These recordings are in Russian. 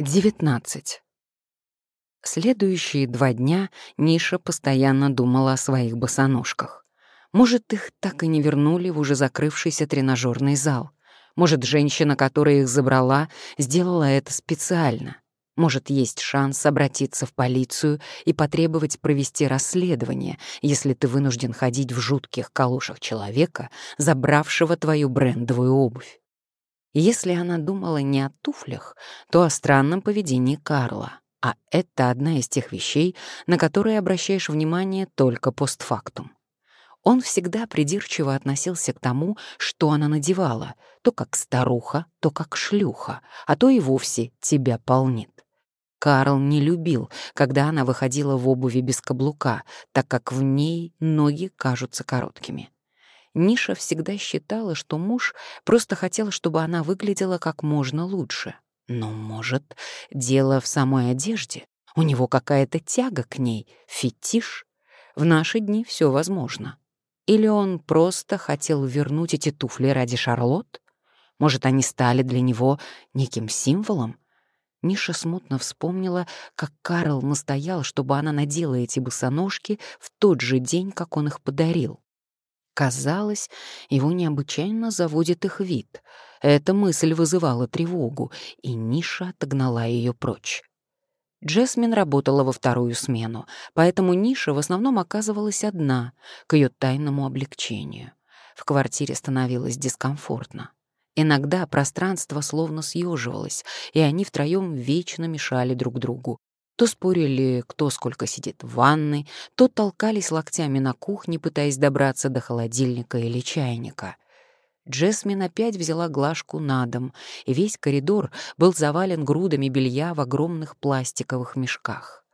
19. Следующие два дня Ниша постоянно думала о своих босоножках. Может, их так и не вернули в уже закрывшийся тренажерный зал. Может, женщина, которая их забрала, сделала это специально. Может, есть шанс обратиться в полицию и потребовать провести расследование, если ты вынужден ходить в жутких калошах человека, забравшего твою брендовую обувь. Если она думала не о туфлях, то о странном поведении Карла, а это одна из тех вещей, на которые обращаешь внимание только постфактум. Он всегда придирчиво относился к тому, что она надевала, то как старуха, то как шлюха, а то и вовсе тебя полнит. Карл не любил, когда она выходила в обуви без каблука, так как в ней ноги кажутся короткими. Ниша всегда считала, что муж просто хотел, чтобы она выглядела как можно лучше. Но, может, дело в самой одежде? У него какая-то тяга к ней, фетиш? В наши дни все возможно. Или он просто хотел вернуть эти туфли ради Шарлотт? Может, они стали для него неким символом? Ниша смутно вспомнила, как Карл настоял, чтобы она надела эти босоножки в тот же день, как он их подарил. Казалось, его необычайно заводит их вид. Эта мысль вызывала тревогу, и Ниша отогнала ее прочь. Джесмин работала во вторую смену, поэтому Ниша в основном оказывалась одна, к ее тайному облегчению. В квартире становилось дискомфортно. Иногда пространство словно съеживалось, и они втроем вечно мешали друг другу, то спорили, кто сколько сидит в ванной, то толкались локтями на кухне, пытаясь добраться до холодильника или чайника. Джесмин опять взяла глажку на дом, и весь коридор был завален грудами белья в огромных пластиковых мешках.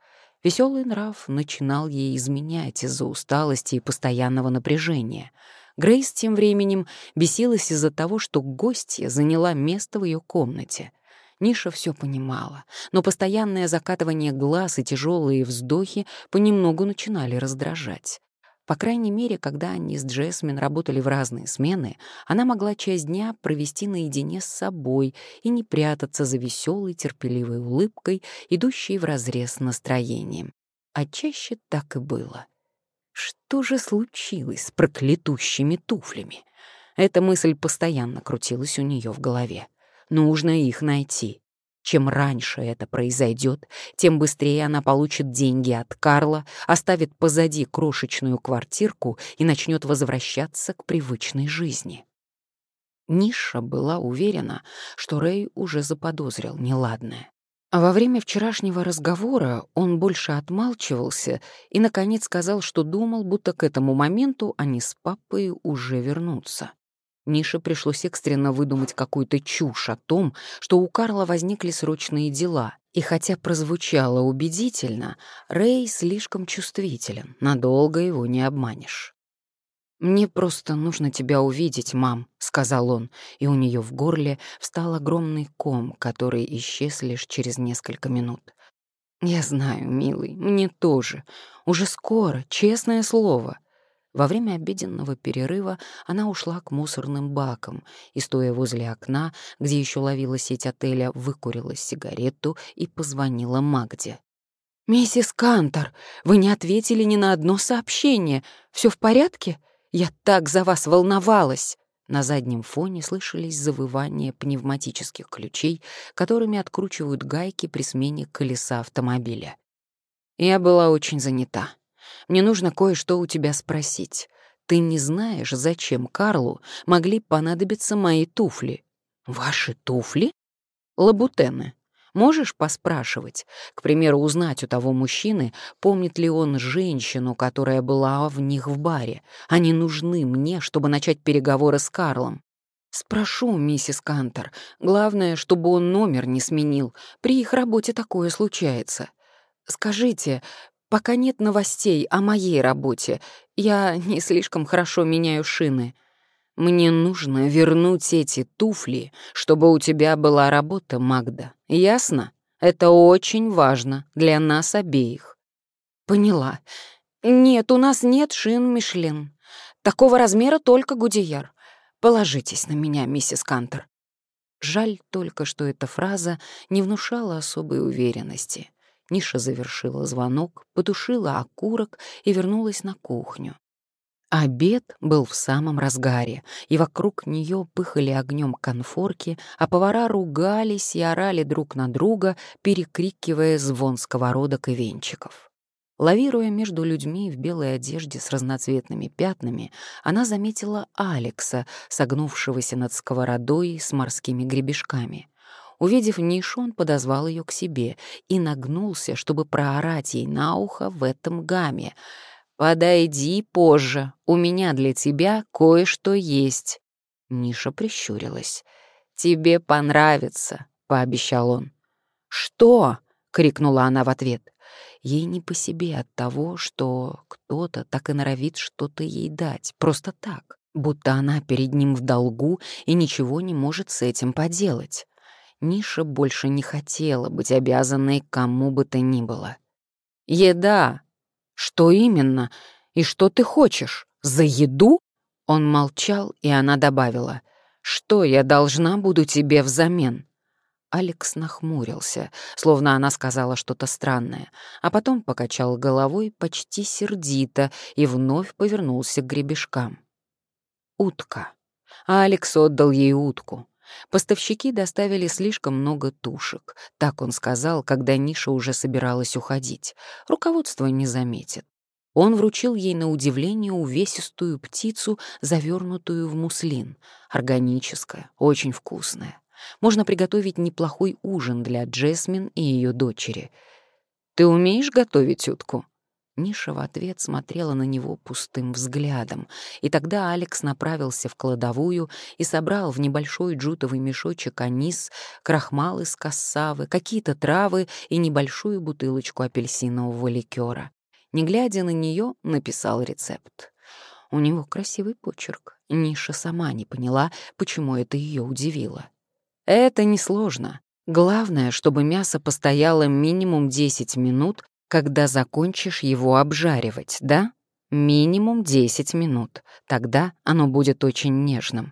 Веселый нрав начинал ей изменять из-за усталости и постоянного напряжения. Грейс тем временем бесилась из-за того, что гостья заняла место в ее комнате — Ниша все понимала, но постоянное закатывание глаз и тяжелые вздохи понемногу начинали раздражать. По крайней мере, когда они с Джесмин работали в разные смены, она могла часть дня провести наедине с собой и не прятаться за веселой, терпеливой улыбкой, идущей вразрез с настроением. А чаще так и было. Что же случилось с проклятущими туфлями? Эта мысль постоянно крутилась у нее в голове. Нужно их найти. Чем раньше это произойдет, тем быстрее она получит деньги от Карла, оставит позади крошечную квартирку и начнет возвращаться к привычной жизни. Ниша была уверена, что Рэй уже заподозрил неладное. А во время вчерашнего разговора он больше отмалчивался и, наконец, сказал, что думал, будто к этому моменту они с папой уже вернутся. Нише пришлось экстренно выдумать какую-то чушь о том, что у Карла возникли срочные дела, и хотя прозвучало убедительно, Рэй слишком чувствителен, надолго его не обманешь. «Мне просто нужно тебя увидеть, мам», — сказал он, и у нее в горле встал огромный ком, который исчез лишь через несколько минут. «Я знаю, милый, мне тоже. Уже скоро, честное слово». Во время обеденного перерыва она ушла к мусорным бакам и, стоя возле окна, где еще ловила сеть отеля, выкурила сигарету и позвонила Магде. «Миссис Кантор, вы не ответили ни на одно сообщение. Все в порядке? Я так за вас волновалась!» На заднем фоне слышались завывания пневматических ключей, которыми откручивают гайки при смене колеса автомобиля. Я была очень занята. Мне нужно кое-что у тебя спросить. Ты не знаешь, зачем Карлу могли понадобиться мои туфли? Ваши туфли? Лабутены. Можешь поспрашивать? К примеру, узнать у того мужчины, помнит ли он женщину, которая была в них в баре. Они нужны мне, чтобы начать переговоры с Карлом. Спрошу, миссис Кантер. Главное, чтобы он номер не сменил. При их работе такое случается. Скажите, Пока нет новостей о моей работе. Я не слишком хорошо меняю шины. Мне нужно вернуть эти туфли, чтобы у тебя была работа, Магда. Ясно? Это очень важно для нас обеих. Поняла. Нет, у нас нет шин Мишлен. Такого размера только Гудияр. Положитесь на меня, миссис Кантер. Жаль только, что эта фраза не внушала особой уверенности. Ниша завершила звонок, потушила окурок и вернулась на кухню. Обед был в самом разгаре, и вокруг нее пыхали огнем конфорки, а повара ругались и орали друг на друга, перекрикивая звон сковородок и венчиков. Лавируя между людьми в белой одежде с разноцветными пятнами, она заметила Алекса, согнувшегося над сковородой с морскими гребешками. Увидев нишу, он подозвал ее к себе и нагнулся, чтобы проорать ей на ухо в этом гамме — «Подойди позже, у меня для тебя кое-что есть». Ниша прищурилась. «Тебе понравится», — пообещал он. «Что?» — крикнула она в ответ. Ей не по себе от того, что кто-то так и норовит что-то ей дать, просто так, будто она перед ним в долгу и ничего не может с этим поделать. Ниша больше не хотела быть обязанной кому бы то ни было. «Еда!» «Что именно? И что ты хочешь? За еду?» Он молчал, и она добавила. «Что я должна буду тебе взамен?» Алекс нахмурился, словно она сказала что-то странное, а потом покачал головой почти сердито и вновь повернулся к гребешкам. Утка. А Алекс отдал ей утку. Поставщики доставили слишком много тушек, так он сказал, когда Ниша уже собиралась уходить. Руководство не заметит. Он вручил ей на удивление увесистую птицу, завернутую в муслин. Органическая, очень вкусная. Можно приготовить неплохой ужин для Джесмин и ее дочери. «Ты умеешь готовить утку?» Ниша в ответ смотрела на него пустым взглядом, и тогда Алекс направился в кладовую и собрал в небольшой джутовый мешочек анис, крахмал из кассавы, какие-то травы и небольшую бутылочку апельсинового ликера. Не глядя на нее, написал рецепт. У него красивый почерк. Ниша сама не поняла, почему это ее удивило. Это несложно. Главное, чтобы мясо постояло минимум 10 минут когда закончишь его обжаривать, да? Минимум 10 минут. Тогда оно будет очень нежным.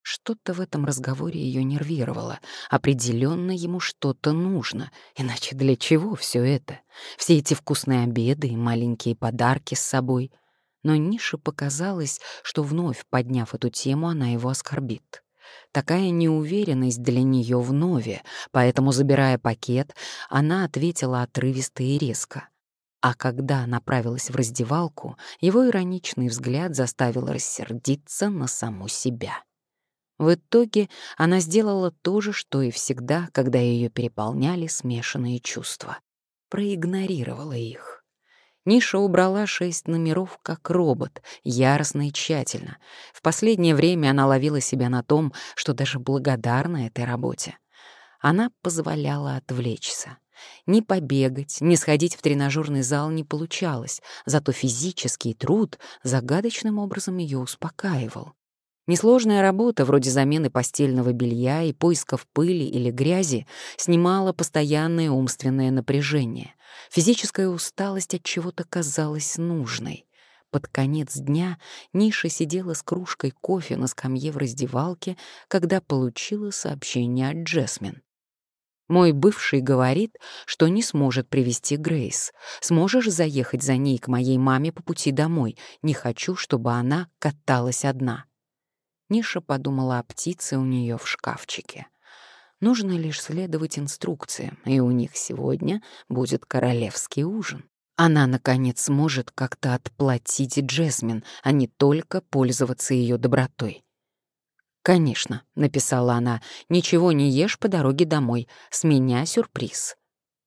Что-то в этом разговоре ее нервировало. Определенно ему что-то нужно. Иначе для чего все это? Все эти вкусные обеды и маленькие подарки с собой. Но Нише показалось, что вновь подняв эту тему, она его оскорбит. Такая неуверенность для нее в нове, поэтому, забирая пакет, она ответила отрывисто и резко. А когда направилась в раздевалку, его ироничный взгляд заставил рассердиться на саму себя. В итоге она сделала то же, что и всегда, когда ее переполняли смешанные чувства. Проигнорировала их. Ниша убрала шесть номеров как робот, яростно и тщательно. В последнее время она ловила себя на том, что даже благодарна этой работе. Она позволяла отвлечься. Ни побегать, ни сходить в тренажерный зал не получалось, зато физический труд загадочным образом ее успокаивал. Несложная работа, вроде замены постельного белья и поисков пыли или грязи, снимала постоянное умственное напряжение. Физическая усталость от чего-то казалась нужной. Под конец дня Ниша сидела с кружкой кофе на скамье в раздевалке, когда получила сообщение от Джесмин. Мой бывший говорит, что не сможет привести Грейс. Сможешь заехать за ней к моей маме по пути домой. Не хочу, чтобы она каталась одна. Ниша подумала о птице у нее в шкафчике. Нужно лишь следовать инструкциям, и у них сегодня будет королевский ужин. Она, наконец, сможет как-то отплатить Джесмин, а не только пользоваться ее добротой. «Конечно», — написала она, — «ничего не ешь по дороге домой. С меня сюрприз».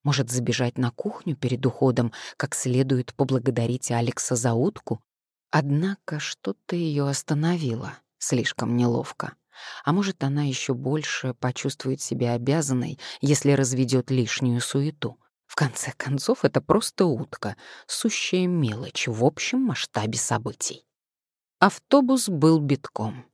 Может, забежать на кухню перед уходом, как следует поблагодарить Алекса за утку? Однако что-то ее остановило. Слишком неловко. А может, она еще больше почувствует себя обязанной, если разведет лишнюю суету. В конце концов, это просто утка, сущая мелочь в общем масштабе событий. Автобус был битком.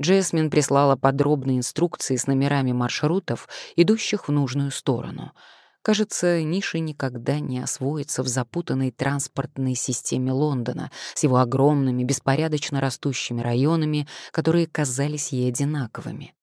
Джесмин прислала подробные инструкции с номерами маршрутов, идущих в нужную сторону — Кажется, Ниша никогда не освоится в запутанной транспортной системе Лондона с его огромными, беспорядочно растущими районами, которые казались ей одинаковыми.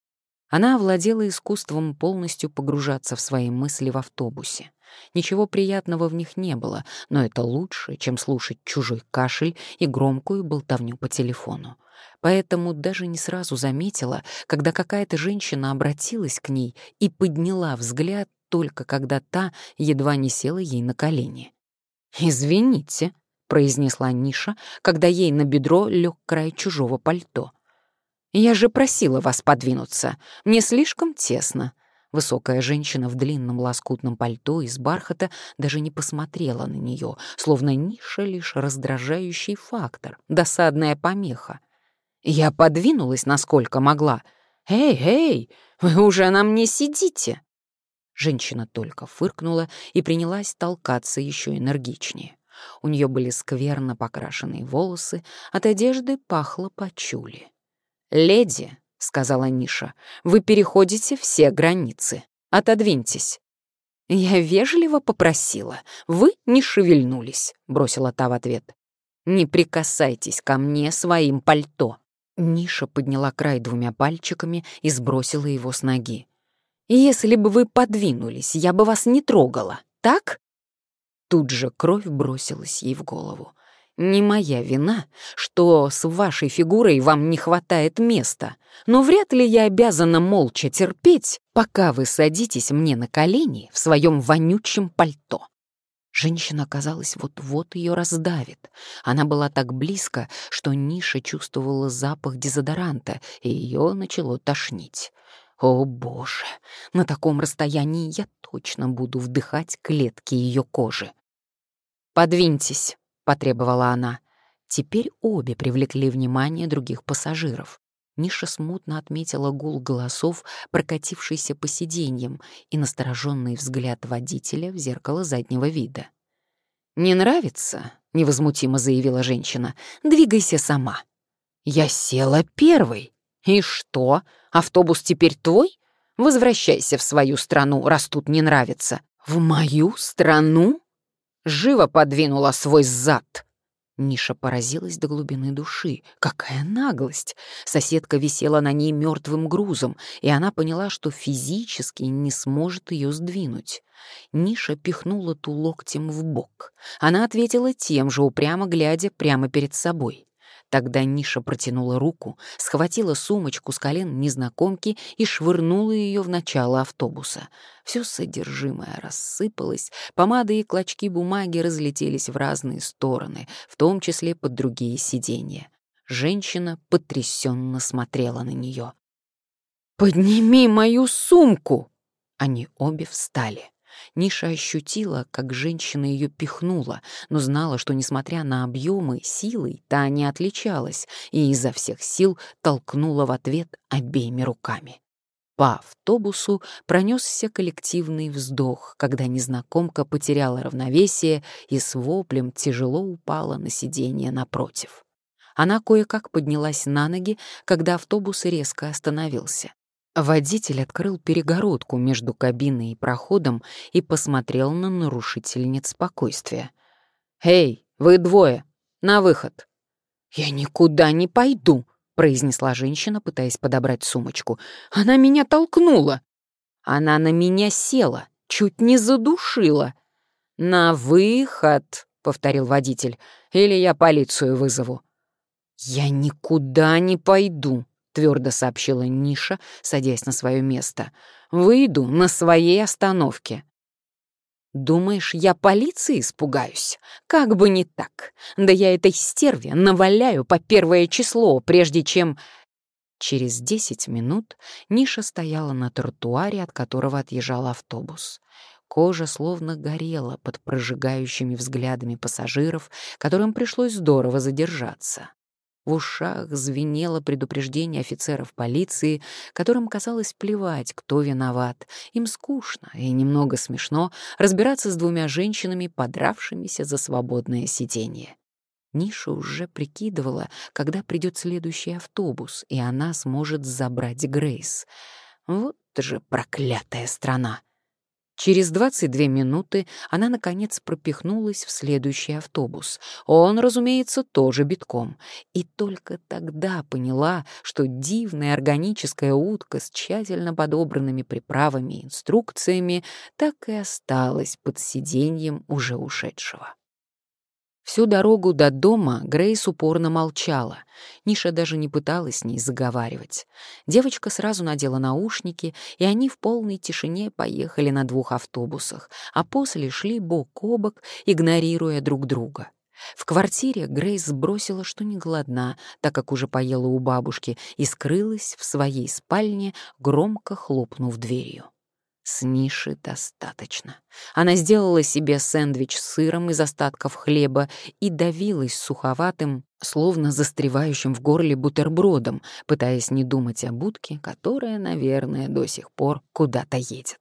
Она овладела искусством полностью погружаться в свои мысли в автобусе. Ничего приятного в них не было, но это лучше, чем слушать чужой кашель и громкую болтовню по телефону. Поэтому даже не сразу заметила, когда какая-то женщина обратилась к ней и подняла взгляд только когда та едва не села ей на колени. «Извините», — произнесла Ниша, когда ей на бедро лег край чужого пальто. «Я же просила вас подвинуться. Мне слишком тесно». Высокая женщина в длинном лоскутном пальто из бархата даже не посмотрела на нее, словно Ниша лишь раздражающий фактор, досадная помеха. Я подвинулась, насколько могла. «Эй, эй, вы уже на мне сидите!» Женщина только фыркнула и принялась толкаться еще энергичнее. У нее были скверно покрашенные волосы, от одежды пахло почули. «Леди», — сказала Ниша, — «вы переходите все границы. Отодвиньтесь». «Я вежливо попросила. Вы не шевельнулись», — бросила та в ответ. «Не прикасайтесь ко мне своим пальто». Ниша подняла край двумя пальчиками и сбросила его с ноги. «Если бы вы подвинулись, я бы вас не трогала, так?» Тут же кровь бросилась ей в голову. Не моя вина, что с вашей фигурой вам не хватает места, но вряд ли я обязана молча терпеть, пока вы садитесь мне на колени в своем вонючем пальто. Женщина, казалось, вот-вот ее раздавит. Она была так близко, что Ниша чувствовала запах дезодоранта, и ее начало тошнить. О, боже, на таком расстоянии я точно буду вдыхать клетки ее кожи. «Подвиньтесь», — потребовала она. Теперь обе привлекли внимание других пассажиров. Ниша смутно отметила гул голосов, прокатившийся по сиденьям, и настороженный взгляд водителя в зеркало заднего вида. «Не нравится?» — невозмутимо заявила женщина. «Двигайся сама». «Я села первой». «И что? Автобус теперь твой? Возвращайся в свою страну, раз тут не нравится». «В мою страну?» живо подвинула свой зад. Ниша поразилась до глубины души. Какая наглость! Соседка висела на ней мертвым грузом, и она поняла, что физически не сможет ее сдвинуть. Ниша пихнула ту локтем в бок. Она ответила тем же, упрямо глядя прямо перед собой. Тогда Ниша протянула руку, схватила сумочку с колен незнакомки и швырнула ее в начало автобуса. Все содержимое рассыпалось, помада и клочки бумаги разлетелись в разные стороны, в том числе под другие сиденья. Женщина потрясенно смотрела на нее. «Подними мою сумку!» Они обе встали. Ниша ощутила, как женщина ее пихнула, но знала, что, несмотря на объемы, силой та не отличалась, и изо всех сил толкнула в ответ обеими руками. По автобусу пронесся коллективный вздох, когда незнакомка потеряла равновесие и с воплем тяжело упала на сиденье напротив. Она кое-как поднялась на ноги, когда автобус резко остановился. Водитель открыл перегородку между кабиной и проходом и посмотрел на нарушительниц спокойствия. «Эй, вы двое! На выход!» «Я никуда не пойду!» — произнесла женщина, пытаясь подобрать сумочку. «Она меня толкнула!» «Она на меня села, чуть не задушила!» «На выход!» — повторил водитель. «Или я полицию вызову». «Я никуда не пойду!» Твердо сообщила Ниша, садясь на свое место. «Выйду на своей остановке». «Думаешь, я полиции испугаюсь? Как бы не так. Да я этой стерве наваляю по первое число, прежде чем...» Через десять минут Ниша стояла на тротуаре, от которого отъезжал автобус. Кожа словно горела под прожигающими взглядами пассажиров, которым пришлось здорово задержаться. В ушах звенело предупреждение офицеров полиции, которым казалось плевать, кто виноват. Им скучно и немного смешно разбираться с двумя женщинами, подравшимися за свободное сиденье. Ниша уже прикидывала, когда придет следующий автобус, и она сможет забрать Грейс. Вот же проклятая страна! Через 22 минуты она, наконец, пропихнулась в следующий автобус. Он, разумеется, тоже битком. И только тогда поняла, что дивная органическая утка с тщательно подобранными приправами и инструкциями так и осталась под сиденьем уже ушедшего. Всю дорогу до дома Грейс упорно молчала. Ниша даже не пыталась с ней заговаривать. Девочка сразу надела наушники, и они в полной тишине поехали на двух автобусах, а после шли бок о бок, игнорируя друг друга. В квартире Грейс сбросила, что не голодна, так как уже поела у бабушки, и скрылась в своей спальне, громко хлопнув дверью. С ниши достаточно. Она сделала себе сэндвич с сыром из остатков хлеба и давилась суховатым, словно застревающим в горле бутербродом, пытаясь не думать о будке, которая, наверное, до сих пор куда-то едет.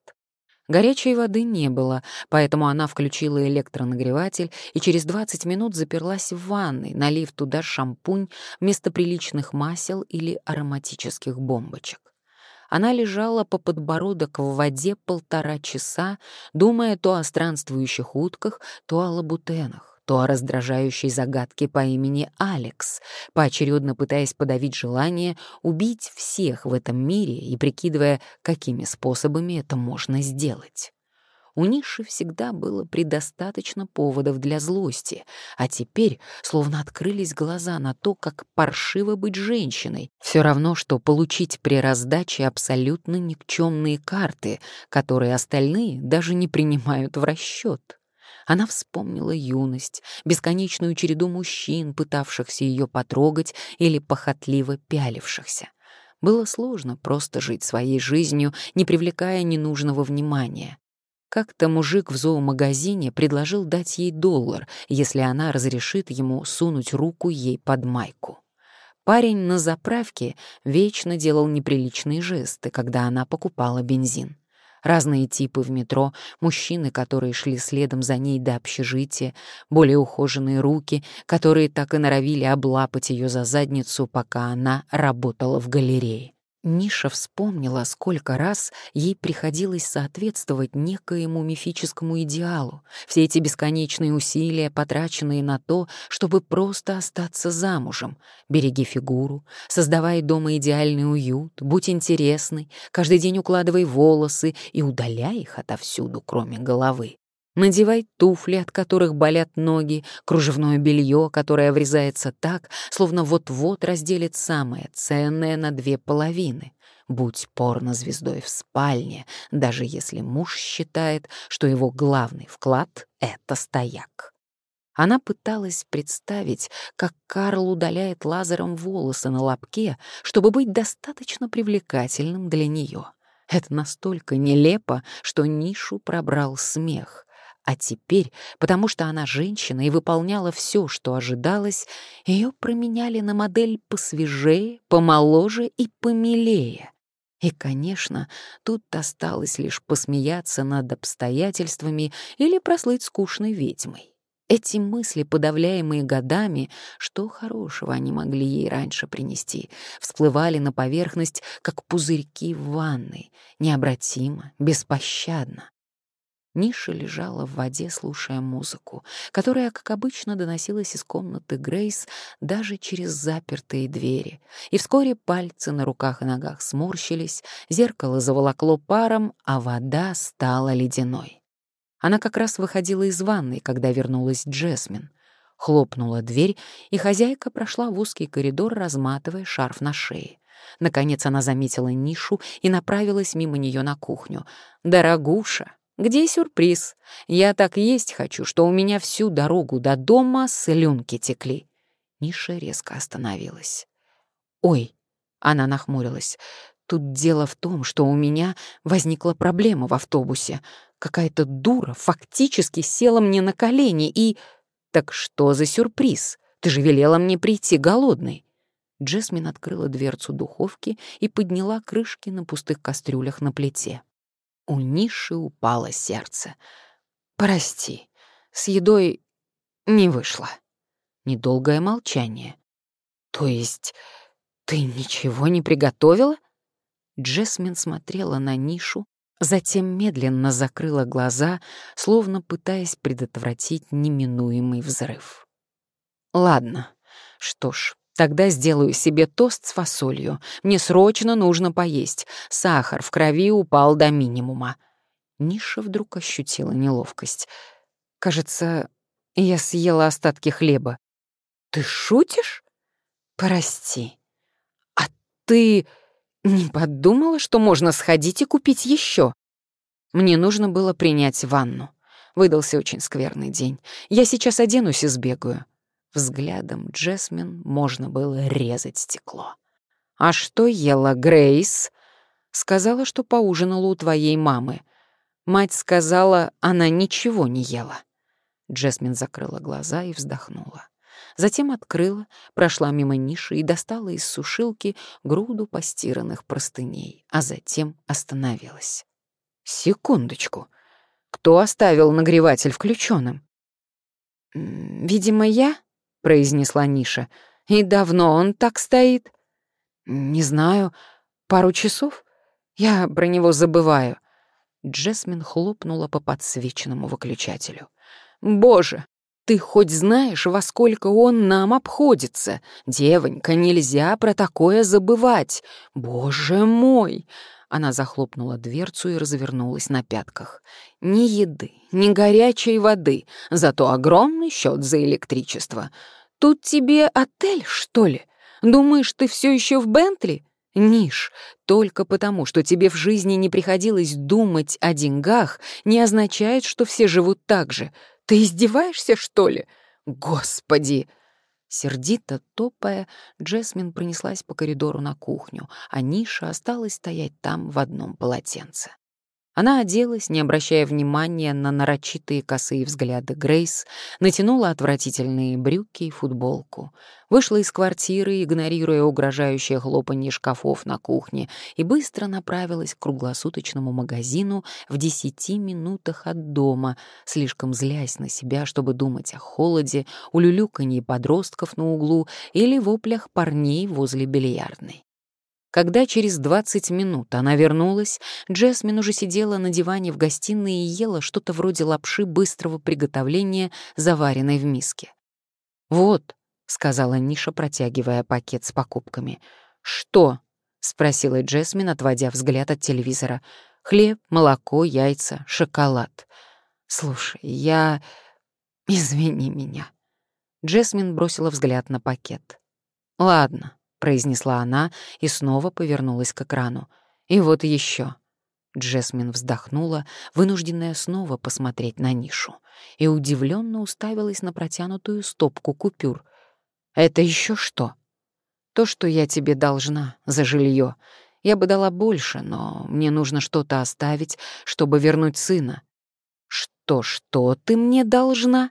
Горячей воды не было, поэтому она включила электронагреватель и через 20 минут заперлась в ванной, налив туда шампунь вместо приличных масел или ароматических бомбочек. Она лежала по подбородок в воде полтора часа, думая то о странствующих утках, то о лабутенах, то о раздражающей загадке по имени Алекс, поочередно пытаясь подавить желание убить всех в этом мире и прикидывая, какими способами это можно сделать. У Ниши всегда было предостаточно поводов для злости, а теперь словно открылись глаза на то, как паршиво быть женщиной. Все равно, что получить при раздаче абсолютно никчемные карты, которые остальные даже не принимают в расчет. Она вспомнила юность, бесконечную череду мужчин, пытавшихся ее потрогать или похотливо пялившихся. Было сложно просто жить своей жизнью, не привлекая ненужного внимания. Как-то мужик в зоомагазине предложил дать ей доллар, если она разрешит ему сунуть руку ей под майку. Парень на заправке вечно делал неприличные жесты, когда она покупала бензин. Разные типы в метро, мужчины, которые шли следом за ней до общежития, более ухоженные руки, которые так и норовили облапать ее за задницу, пока она работала в галерее. Ниша вспомнила, сколько раз ей приходилось соответствовать некоему мифическому идеалу, все эти бесконечные усилия, потраченные на то, чтобы просто остаться замужем. Береги фигуру, создавай дома идеальный уют, будь интересной, каждый день укладывай волосы и удаляй их отовсюду, кроме головы. Надевай туфли, от которых болят ноги, кружевное белье, которое врезается так, словно вот-вот разделит самое ценное на две половины. Будь порнозвездой в спальне, даже если муж считает, что его главный вклад — это стояк. Она пыталась представить, как Карл удаляет лазером волосы на лобке, чтобы быть достаточно привлекательным для нее. Это настолько нелепо, что нишу пробрал смех. А теперь, потому что она женщина и выполняла все, что ожидалось, ее променяли на модель посвежее, помоложе и помилее. И, конечно, тут осталось лишь посмеяться над обстоятельствами или прослыть скучной ведьмой. Эти мысли, подавляемые годами, что хорошего они могли ей раньше принести, всплывали на поверхность, как пузырьки в ванной, необратимо, беспощадно. Ниша лежала в воде, слушая музыку, которая, как обычно, доносилась из комнаты Грейс даже через запертые двери. И вскоре пальцы на руках и ногах сморщились, зеркало заволокло паром, а вода стала ледяной. Она как раз выходила из ванной, когда вернулась Джесмин. Хлопнула дверь, и хозяйка прошла в узкий коридор, разматывая шарф на шее. Наконец она заметила нишу и направилась мимо нее на кухню. «Дорогуша!» Где сюрприз? Я так есть хочу, что у меня всю дорогу до дома слюнки текли. Ниша резко остановилась. «Ой!» — она нахмурилась. «Тут дело в том, что у меня возникла проблема в автобусе. Какая-то дура фактически села мне на колени и...» «Так что за сюрприз? Ты же велела мне прийти голодной». Джесмин открыла дверцу духовки и подняла крышки на пустых кастрюлях на плите. У Ниши упало сердце. «Прости, с едой не вышло». Недолгое молчание. «То есть ты ничего не приготовила?» Джесмин смотрела на Нишу, Затем медленно закрыла глаза, словно пытаясь предотвратить неминуемый взрыв. «Ладно, что ж, тогда сделаю себе тост с фасолью. Мне срочно нужно поесть. Сахар в крови упал до минимума». Ниша вдруг ощутила неловкость. «Кажется, я съела остатки хлеба». «Ты шутишь?» «Прости. А ты не подумала, что можно сходить и купить еще?» Мне нужно было принять ванну. Выдался очень скверный день. Я сейчас оденусь и сбегаю. Взглядом Джесмин можно было резать стекло. «А что ела Грейс?» «Сказала, что поужинала у твоей мамы. Мать сказала, она ничего не ела». Джесмин закрыла глаза и вздохнула. Затем открыла, прошла мимо ниши и достала из сушилки груду постиранных простыней, а затем остановилась. «Секундочку. Кто оставил нагреватель включенным? «Видимо, я», — произнесла Ниша. «И давно он так стоит?» «Не знаю. Пару часов? Я про него забываю». Джесмин хлопнула по подсвеченному выключателю. «Боже, ты хоть знаешь, во сколько он нам обходится? Девонька, нельзя про такое забывать. Боже мой!» Она захлопнула дверцу и развернулась на пятках. Ни еды, ни горячей воды, зато огромный счет за электричество. Тут тебе отель, что ли? Думаешь, ты все еще в Бентли? Ниш, только потому, что тебе в жизни не приходилось думать о деньгах, не означает, что все живут так же. Ты издеваешься, что ли? Господи!» Сердито топая, Джесмин пронеслась по коридору на кухню, а Ниша осталась стоять там в одном полотенце. Она оделась, не обращая внимания на нарочитые косые взгляды Грейс, натянула отвратительные брюки и футболку, вышла из квартиры, игнорируя угрожающее хлопанье шкафов на кухне, и быстро направилась к круглосуточному магазину в десяти минутах от дома, слишком злясь на себя, чтобы думать о холоде, улюлюканье подростков на углу или воплях парней возле бильярдной. Когда через 20 минут она вернулась, Джесмин уже сидела на диване в гостиной и ела что-то вроде лапши быстрого приготовления, заваренной в миске. «Вот», — сказала Ниша, протягивая пакет с покупками. «Что?» — спросила Джесмин, отводя взгляд от телевизора. «Хлеб, молоко, яйца, шоколад». «Слушай, я... Извини меня». Джесмин бросила взгляд на пакет. «Ладно, произнесла она и снова повернулась к экрану. И вот еще. Джесмин вздохнула, вынужденная снова посмотреть на нишу, и удивленно уставилась на протянутую стопку купюр. «Это еще что?» «То, что я тебе должна за жилье. Я бы дала больше, но мне нужно что-то оставить, чтобы вернуть сына». «Что-что ты мне должна?»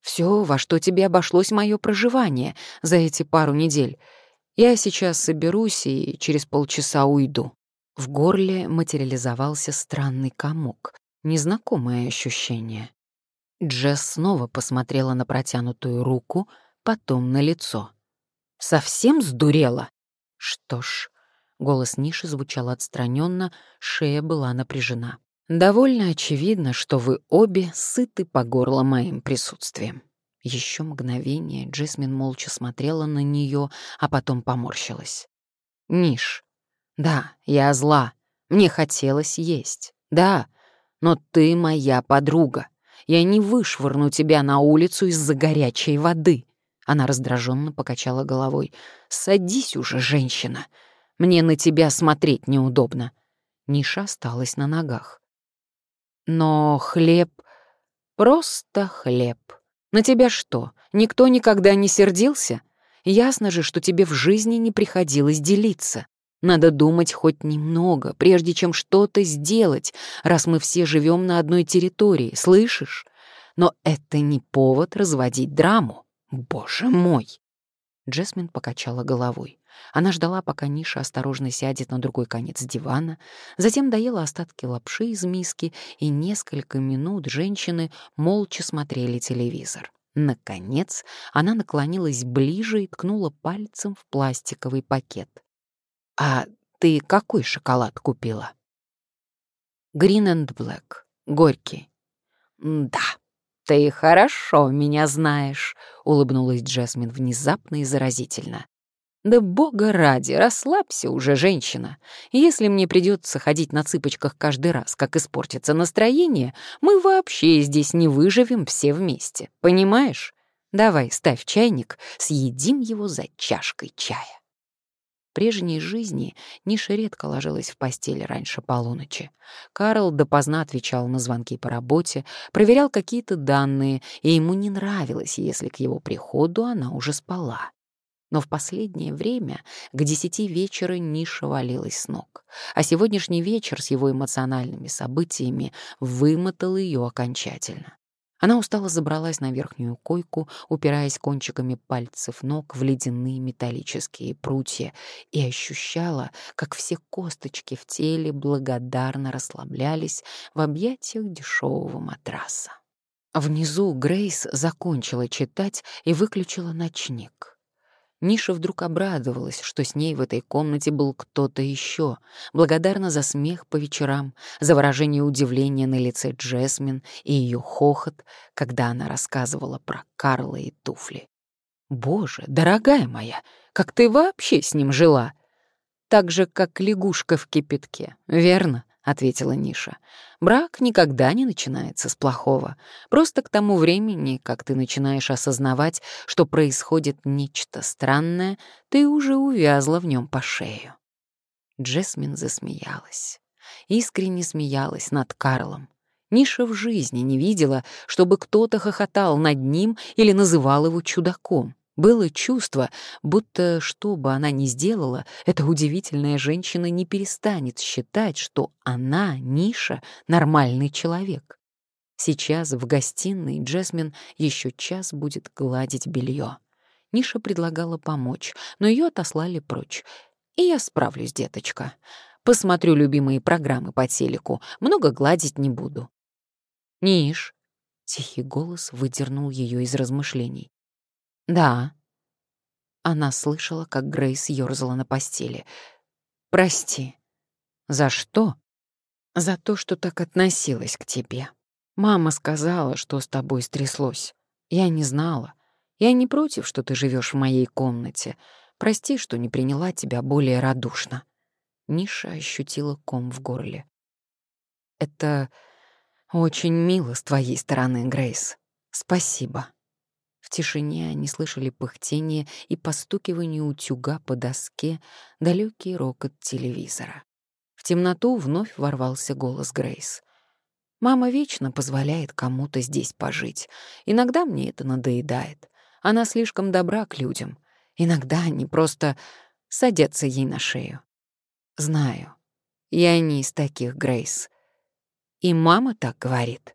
«Все, во что тебе обошлось мое проживание за эти пару недель. Я сейчас соберусь и через полчаса уйду». В горле материализовался странный комок, незнакомое ощущение. Джесс снова посмотрела на протянутую руку, потом на лицо. «Совсем сдурела?» «Что ж...» — голос Ниши звучал отстраненно, шея была напряжена. «Довольно очевидно, что вы обе сыты по горло моим присутствием. Еще мгновение Джесмин молча смотрела на нее, а потом поморщилась. «Ниш, да, я зла. Мне хотелось есть. Да, но ты моя подруга. Я не вышвырну тебя на улицу из-за горячей воды». Она раздраженно покачала головой. «Садись уже, женщина. Мне на тебя смотреть неудобно». Ниша осталась на ногах. «Но хлеб... Просто хлеб. На тебя что, никто никогда не сердился? Ясно же, что тебе в жизни не приходилось делиться. Надо думать хоть немного, прежде чем что-то сделать, раз мы все живем на одной территории, слышишь? Но это не повод разводить драму. Боже мой!» Джесмин покачала головой. Она ждала, пока Ниша осторожно сядет на другой конец дивана, затем доела остатки лапши из миски, и несколько минут женщины молча смотрели телевизор. Наконец, она наклонилась ближе и ткнула пальцем в пластиковый пакет. «А ты какой шоколад купила?» Green and Black. Горький. «Да, ты хорошо меня знаешь», — улыбнулась Джасмин внезапно и заразительно. «Да бога ради, расслабься уже, женщина. Если мне придется ходить на цыпочках каждый раз, как испортится настроение, мы вообще здесь не выживем все вместе, понимаешь? Давай, ставь чайник, съедим его за чашкой чая» прежней жизни Ниша редко ложилась в постель раньше полуночи. Карл допоздна отвечал на звонки по работе, проверял какие-то данные, и ему не нравилось, если к его приходу она уже спала. Но в последнее время к десяти вечера Ниша валилась с ног, а сегодняшний вечер с его эмоциональными событиями вымотал ее окончательно. Она устало забралась на верхнюю койку, упираясь кончиками пальцев ног в ледяные металлические прутья, и ощущала, как все косточки в теле благодарно расслаблялись в объятиях дешевого матраса. Внизу Грейс закончила читать и выключила ночник. Ниша вдруг обрадовалась, что с ней в этой комнате был кто-то еще, благодарна за смех по вечерам, за выражение удивления на лице Джесмин и ее хохот, когда она рассказывала про Карла и туфли. «Боже, дорогая моя, как ты вообще с ним жила?» «Так же, как лягушка в кипятке, верно?» Ответила Ниша. Брак никогда не начинается с плохого. Просто к тому времени, как ты начинаешь осознавать, что происходит нечто странное, ты уже увязла в нем по шею. Джесмин засмеялась. Искренне смеялась над Карлом. Ниша в жизни не видела, чтобы кто-то хохотал над ним или называл его чудаком. Было чувство, будто что бы она ни сделала, эта удивительная женщина не перестанет считать, что она, Ниша, нормальный человек. Сейчас в гостиной Джесмин еще час будет гладить белье. Ниша предлагала помочь, но ее отослали прочь. «И я справлюсь, деточка. Посмотрю любимые программы по телеку, много гладить не буду». «Ниш», — тихий голос выдернул ее из размышлений. «Да». Она слышала, как Грейс ёрзала на постели. «Прости». «За что?» «За то, что так относилась к тебе. Мама сказала, что с тобой стряслось. Я не знала. Я не против, что ты живешь в моей комнате. Прости, что не приняла тебя более радушно». Ниша ощутила ком в горле. «Это очень мило с твоей стороны, Грейс. Спасибо». В тишине они слышали пыхтение и постукивание утюга по доске, далекий рокот телевизора. В темноту вновь ворвался голос Грейс. «Мама вечно позволяет кому-то здесь пожить. Иногда мне это надоедает. Она слишком добра к людям. Иногда они просто садятся ей на шею. Знаю, я не из таких, Грейс. И мама так говорит.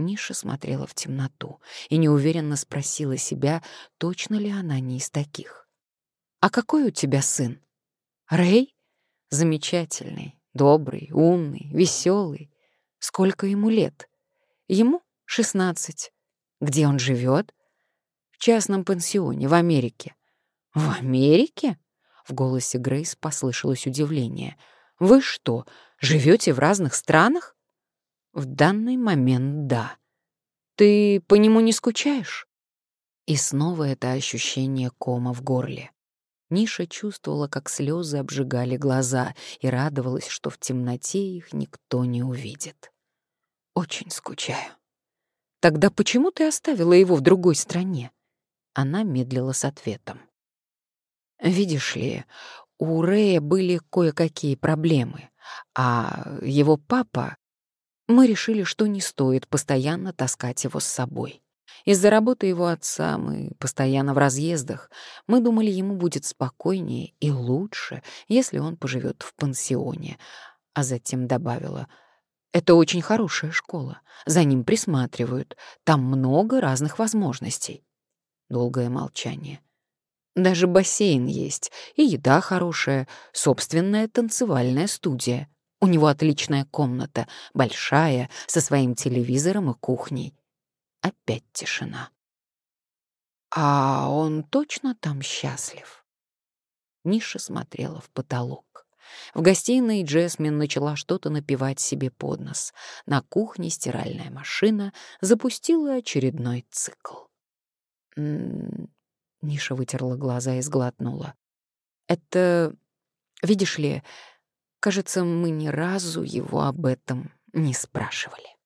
Ниша смотрела в темноту и неуверенно спросила себя, точно ли она не из таких. «А какой у тебя сын?» «Рэй? Замечательный, добрый, умный, веселый. Сколько ему лет?» «Ему шестнадцать. Где он живет? «В частном пансионе в Америке». «В Америке?» В голосе Грейс послышалось удивление. «Вы что, живете в разных странах?» В данный момент да. Ты по нему не скучаешь? И снова это ощущение кома в горле. Ниша чувствовала, как слезы обжигали глаза, и радовалась, что в темноте их никто не увидит. «Очень скучаю». «Тогда почему ты оставила его в другой стране?» Она медлила с ответом. «Видишь ли, у Рэя были кое-какие проблемы, а его папа мы решили, что не стоит постоянно таскать его с собой. Из-за работы его отца мы постоянно в разъездах. Мы думали, ему будет спокойнее и лучше, если он поживет в пансионе. А затем добавила, это очень хорошая школа, за ним присматривают, там много разных возможностей. Долгое молчание. Даже бассейн есть, и еда хорошая, собственная танцевальная студия. У него отличная комната, большая, со своим телевизором и кухней. Опять тишина. А он точно там счастлив? Ниша смотрела в потолок. В гостиной Джесмин начала что-то напевать себе под нос. На кухне стиральная машина запустила очередной цикл. «М-м-м», Ниша вытерла глаза и сглотнула. «Это... видишь ли, кажется, мы ни разу его об этом не спрашивали».